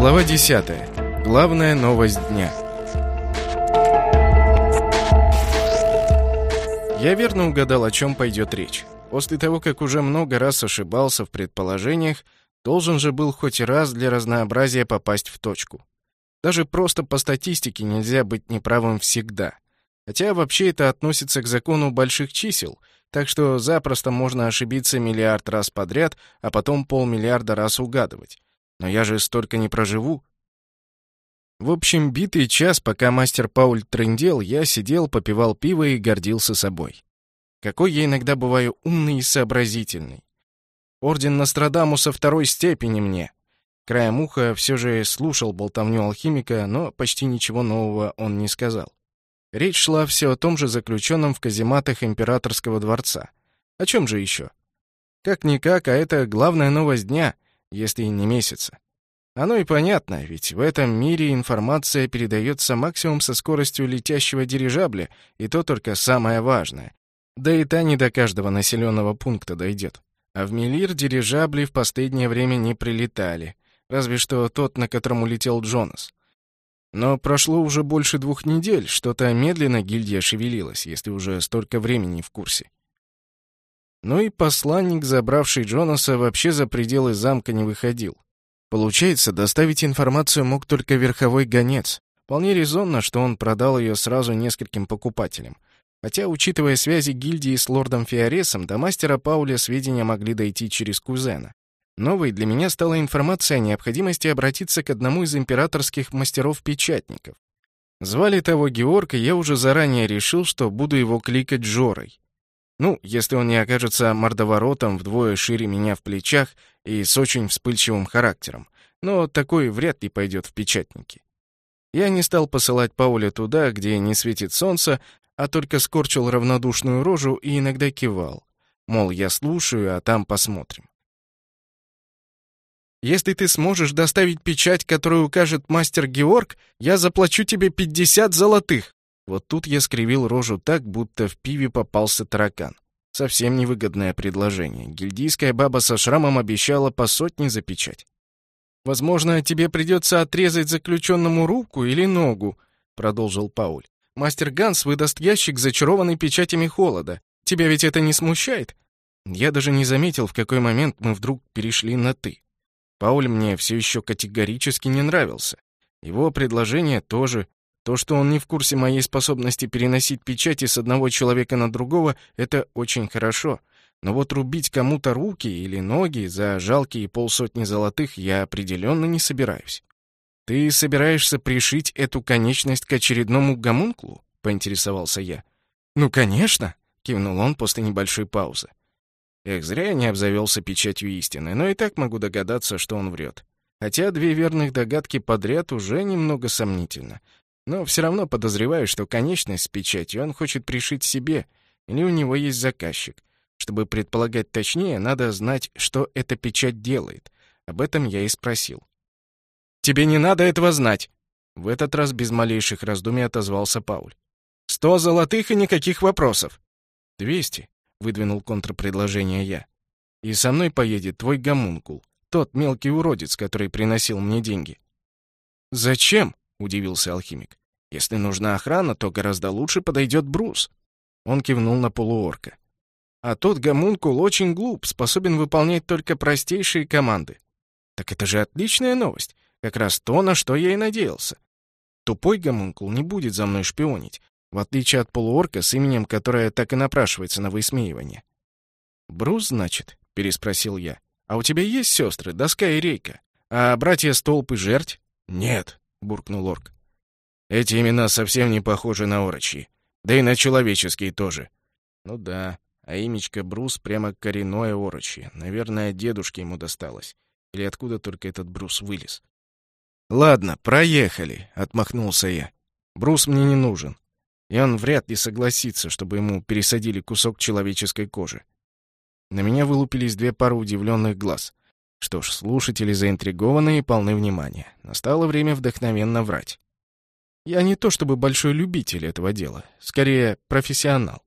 Глава 10. Главная новость дня. Я верно угадал, о чем пойдет речь. После того, как уже много раз ошибался в предположениях, должен же был хоть раз для разнообразия попасть в точку. Даже просто по статистике нельзя быть неправым всегда. Хотя вообще это относится к закону больших чисел, так что запросто можно ошибиться миллиард раз подряд, а потом полмиллиарда раз угадывать. Но я же столько не проживу. В общем, битый час, пока мастер Пауль трындел, я сидел, попивал пиво и гордился собой. Какой я иногда бываю умный и сообразительный. Орден Нострадамуса второй степени мне. Краем уха все же слушал болтовню алхимика, но почти ничего нового он не сказал. Речь шла все о том же заключенном в казематах императорского дворца. О чем же еще? Как-никак, а это главная новость дня — если не месяца. Оно и понятно, ведь в этом мире информация передается максимум со скоростью летящего дирижабля, и то только самое важное. Да и та не до каждого населенного пункта дойдет. А в Мелир дирижабли в последнее время не прилетали, разве что тот, на котором улетел Джонас. Но прошло уже больше двух недель, что-то медленно гильдия шевелилась, если уже столько времени в курсе. Ну и посланник, забравший Джонаса, вообще за пределы замка не выходил. Получается, доставить информацию мог только верховой гонец. Вполне резонно, что он продал ее сразу нескольким покупателям. Хотя, учитывая связи гильдии с лордом Фиоресом, до мастера Пауля сведения могли дойти через кузена. Новой для меня стала информация о необходимости обратиться к одному из императорских мастеров-печатников. Звали того Георг, и я уже заранее решил, что буду его кликать Жорой. Ну, если он не окажется мордоворотом вдвое шире меня в плечах и с очень вспыльчивым характером. Но такой вряд ли пойдет в печатники. Я не стал посылать Пауля туда, где не светит солнце, а только скорчил равнодушную рожу и иногда кивал. Мол, я слушаю, а там посмотрим. Если ты сможешь доставить печать, которую укажет мастер Георг, я заплачу тебе 50 золотых. Вот тут я скривил рожу так, будто в пиве попался таракан. Совсем невыгодное предложение. Гильдийская баба со шрамом обещала по сотне запечать. «Возможно, тебе придется отрезать заключенному руку или ногу», — продолжил Пауль. «Мастер Ганс выдаст ящик, зачарованный печатями холода. Тебя ведь это не смущает?» Я даже не заметил, в какой момент мы вдруг перешли на «ты». Пауль мне все еще категорически не нравился. Его предложение тоже то, что он не в курсе моей способности переносить печати с одного человека на другого, это очень хорошо. Но вот рубить кому-то руки или ноги за жалкие полсотни золотых я определенно не собираюсь. «Ты собираешься пришить эту конечность к очередному гомункулу?» — поинтересовался я. «Ну, конечно!» — кивнул он после небольшой паузы. Эх, зря я не обзавелся печатью истины, но и так могу догадаться, что он врет. Хотя две верных догадки подряд уже немного сомнительно. Но все равно подозреваю, что конечность с печатью он хочет пришить себе, или у него есть заказчик. Чтобы предполагать точнее, надо знать, что эта печать делает. Об этом я и спросил. «Тебе не надо этого знать!» В этот раз без малейших раздумий отозвался Пауль. «Сто золотых и никаких вопросов!» «Двести», — выдвинул контрпредложение я. «И со мной поедет твой гомункул, тот мелкий уродец, который приносил мне деньги». «Зачем?» — удивился алхимик. Если нужна охрана, то гораздо лучше подойдет Брус. Он кивнул на полуорка. А тот гомункул очень глуп, способен выполнять только простейшие команды. Так это же отличная новость. Как раз то, на что я и надеялся. Тупой гомункул не будет за мной шпионить, в отличие от полуорка с именем, которое так и напрашивается на высмеивание. «Брус, значит?» — переспросил я. «А у тебя есть сестры, доска и рейка? А братья Столб и Жердь?» «Нет», — буркнул орк. Эти имена совсем не похожи на орочьи. Да и на человеческие тоже. Ну да, а имечко Брус прямо коренное орочье. Наверное, дедушке ему досталось. Или откуда только этот Брус вылез. «Ладно, проехали», — отмахнулся я. «Брус мне не нужен. И он вряд ли согласится, чтобы ему пересадили кусок человеческой кожи». На меня вылупились две пары удивленных глаз. Что ж, слушатели заинтригованы и полны внимания. Настало время вдохновенно врать. Я не то чтобы большой любитель этого дела, скорее профессионал.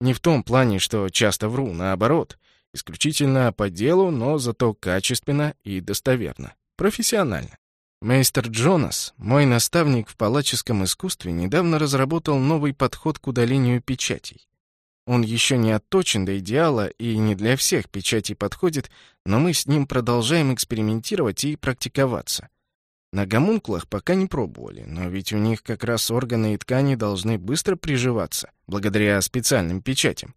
Не в том плане, что часто вру, наоборот. Исключительно по делу, но зато качественно и достоверно. Профессионально. Мейстер Джонас, мой наставник в палаческом искусстве, недавно разработал новый подход к удалению печатей. Он еще не отточен до идеала и не для всех печатей подходит, но мы с ним продолжаем экспериментировать и практиковаться. На гомункулах пока не пробовали, но ведь у них как раз органы и ткани должны быстро приживаться, благодаря специальным печатям.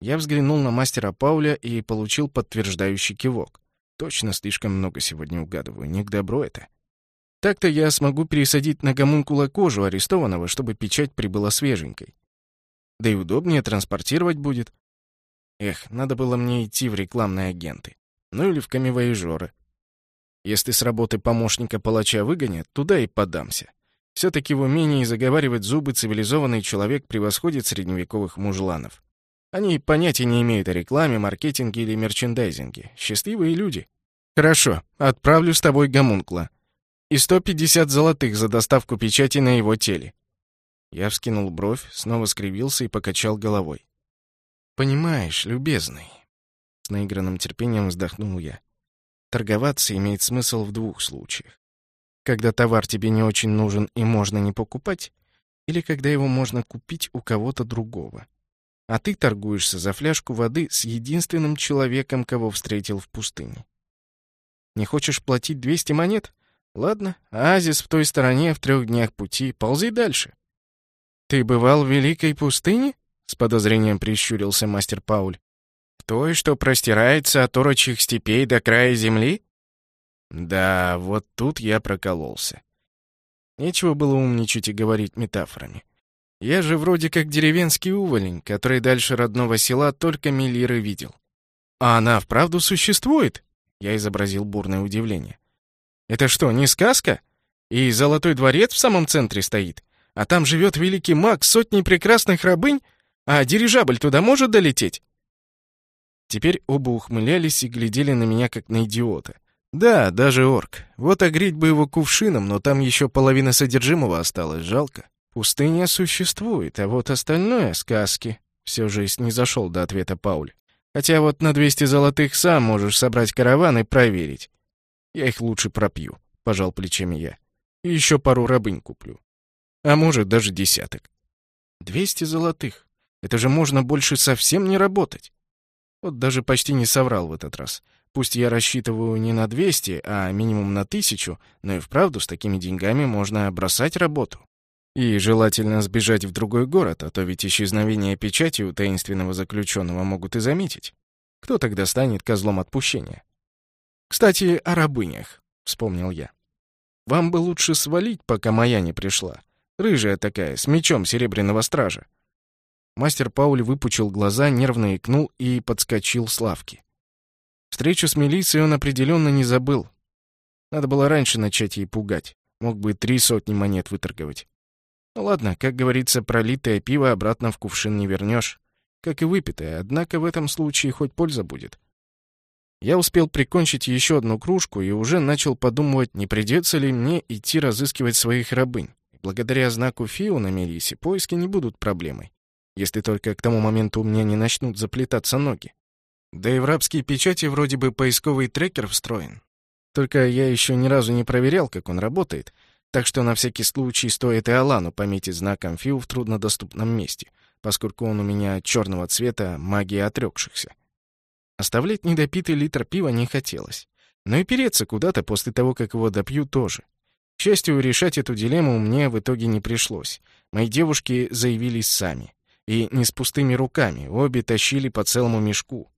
Я взглянул на мастера Пауля и получил подтверждающий кивок. Точно слишком много сегодня угадываю, не к добру это. Так-то я смогу пересадить на гомункула кожу арестованного, чтобы печать прибыла свеженькой. Да и удобнее транспортировать будет. Эх, надо было мне идти в рекламные агенты. Ну или в камевоежоры. Если с работы помощника палача выгонят, туда и подамся. Все-таки в умении заговаривать зубы цивилизованный человек превосходит средневековых мужланов. Они понятия не имеют о рекламе, маркетинге или мерчендайзинге. Счастливые люди. Хорошо, отправлю с тобой гомункла. И 150 золотых за доставку печати на его теле. Я вскинул бровь, снова скривился и покачал головой. «Понимаешь, любезный...» С наигранным терпением вздохнул я. «Торговаться имеет смысл в двух случаях. Когда товар тебе не очень нужен и можно не покупать, или когда его можно купить у кого-то другого а ты торгуешься за фляжку воды с единственным человеком, кого встретил в пустыне. Не хочешь платить 200 монет? Ладно, оазис в той стороне в трех днях пути, ползи дальше. Ты бывал в Великой пустыне? С подозрением прищурился мастер Пауль. В той, что простирается от орочих степей до края земли? Да, вот тут я прокололся. Нечего было умничать и говорить метафорами. Я же вроде как деревенский уволень, который дальше родного села только Миллиры видел. А она вправду существует? Я изобразил бурное удивление. Это что, не сказка? И золотой дворец в самом центре стоит? А там живет великий маг с сотней прекрасных рабынь? А дирижабль туда может долететь? Теперь оба ухмылялись и глядели на меня как на идиота. Да, даже орк. Вот огреть бы его кувшином, но там еще половина содержимого осталось, жалко. Пустыня существует, а вот остальное — сказки. Все же не зашел до ответа Пауль. Хотя вот на 200 золотых сам можешь собрать караван и проверить. Я их лучше пропью, — пожал плечами я. И еще пару рабынь куплю. А может, даже десяток. 200 золотых. Это же можно больше совсем не работать. Вот даже почти не соврал в этот раз. Пусть я рассчитываю не на 200, а минимум на 1000, но и вправду с такими деньгами можно бросать работу. И желательно сбежать в другой город, а то ведь исчезновение печати у таинственного заключенного могут и заметить. Кто тогда станет козлом отпущения? «Кстати, о рабынях», — вспомнил я. «Вам бы лучше свалить, пока моя не пришла. Рыжая такая, с мечом серебряного стража». Мастер Пауль выпучил глаза, нервно икнул и подскочил с лавки. Встречу с милицией он определенно не забыл. Надо было раньше начать ей пугать. Мог бы три сотни монет выторговать. Ну ладно, как говорится, пролитое пиво обратно в кувшин не вернешь. Как и выпитое, однако в этом случае хоть польза будет. Я успел прикончить еще одну кружку и уже начал подумывать, не придется ли мне идти разыскивать своих рабынь. Благодаря знаку Фиу на Мелисе поиски не будут проблемой, если только к тому моменту у меня не начнут заплетаться ноги. Да и в рабские печати вроде бы поисковый трекер встроен. Только я еще ни разу не проверял, как он работает, так что на всякий случай стоит и Алану пометить знаком Фиу в труднодоступном месте, поскольку он у меня черного цвета магии отрекшихся. Оставлять недопитый литр пива не хотелось. Но и переться куда-то после того, как его допью, тоже. К счастью, решать эту дилемму мне в итоге не пришлось. Мои девушки заявились сами. И не с пустыми руками, обе тащили по целому мешку.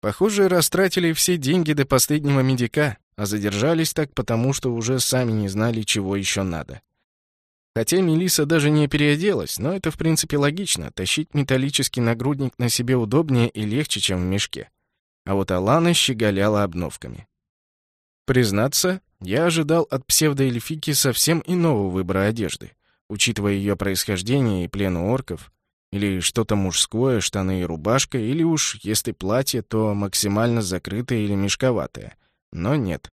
Похоже, растратили все деньги до последнего медика. А задержались так потому, что уже сами не знали, чего еще надо. Хотя Мелиса даже не переоделась, но это в принципе логично. Тащить металлический нагрудник на себе удобнее и легче, чем в мешке. А вот Алана щеголяла обновками. Признаться, я ожидал от псевдоэльфики совсем иного выбора одежды. Учитывая ее происхождение и плен у орков, или что-то мужское, штаны и рубашка, или уж, если платье, то максимально закрытое или мешковатое — но нет.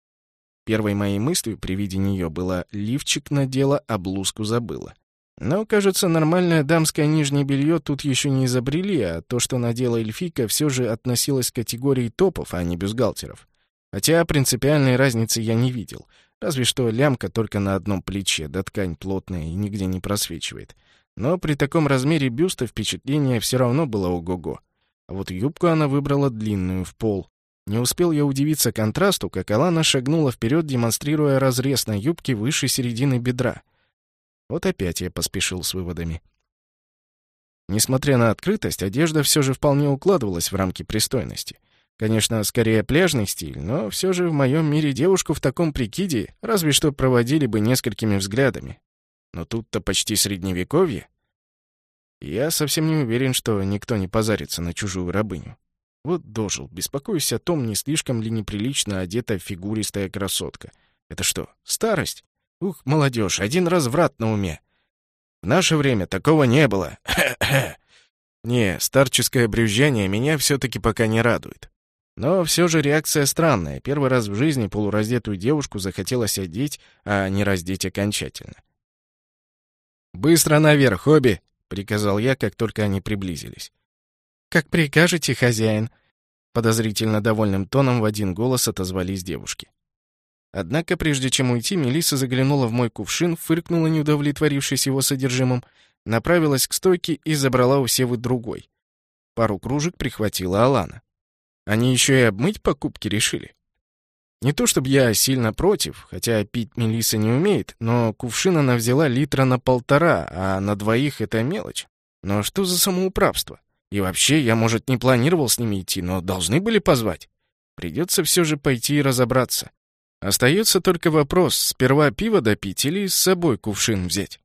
Первой моей мыслью при виде нее было «лифчик надела, а блузку забыла». Но, кажется, нормальное дамское нижнее белье тут еще не изобрели, а то, что надела эльфика, все же относилось к категории топов, а не бюстгальтеров. Хотя принципиальной разницы я не видел. Разве что лямка только на одном плече, да ткань плотная и нигде не просвечивает. Но при таком размере бюста впечатление все равно было ого-го. А вот юбку она выбрала длинную, в пол. Не успел я удивиться контрасту, как Алана шагнула вперед, демонстрируя разрез на юбке выше середины бедра. Вот опять я поспешил с выводами. Несмотря на открытость, одежда все же вполне укладывалась в рамки пристойности. Конечно, скорее пляжный стиль, но все же в моем мире девушку в таком прикиде разве что проводили бы несколькими взглядами. Но тут-то почти средневековье. Я совсем не уверен, что никто не позарится на чужую рабыню. Вот дожил, беспокоюсь о том, не слишком ли неприлично одета фигуристая красотка. Это что, старость? Ух, молодежь, один разврат на уме. В наше время такого не было. Не, старческое брюзжание меня все-таки пока не радует. Но все же реакция странная. Первый раз в жизни полураздетую девушку захотелось одеть, а не раздеть окончательно. «Быстро наверх, обе!» — приказал я, как только они приблизились. «Как прикажете, хозяин!» Подозрительно довольным тоном в один голос отозвались девушки. Однако, прежде чем уйти, Мелисса заглянула в мой кувшин, фыркнула, не удовлетворившись его содержимым, направилась к стойке и забрала у Севы другой. Пару кружек прихватила Алана. Они еще и обмыть покупки решили. Не то чтобы я сильно против, хотя пить Мелиса не умеет, но кувшин она взяла литра на полтора, а на двоих это мелочь. Но что за самоуправство? И вообще, я, может, не планировал с ними идти, но должны были позвать. Придется все же пойти и разобраться. Остается только вопрос, сперва пиво допить или с собой кувшин взять.